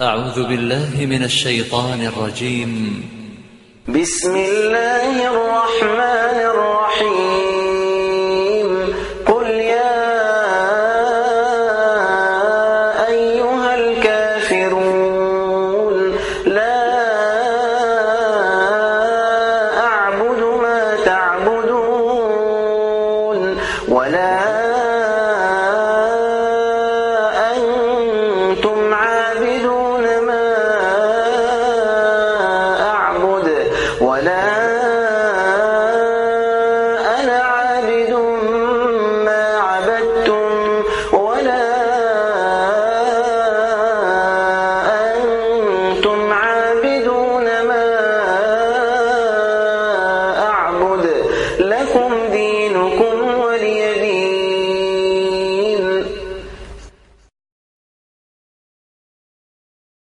أعوذ بالله من الشيطان الرجيم. بسم الله الرحمن الرحيم. قل يا أيها الكافرون لا أعبد ما تعبدون ولا أعبد ولا أنا عابد ما عبدتم ولا أنتم عابدون ما أعبد لكم دينكم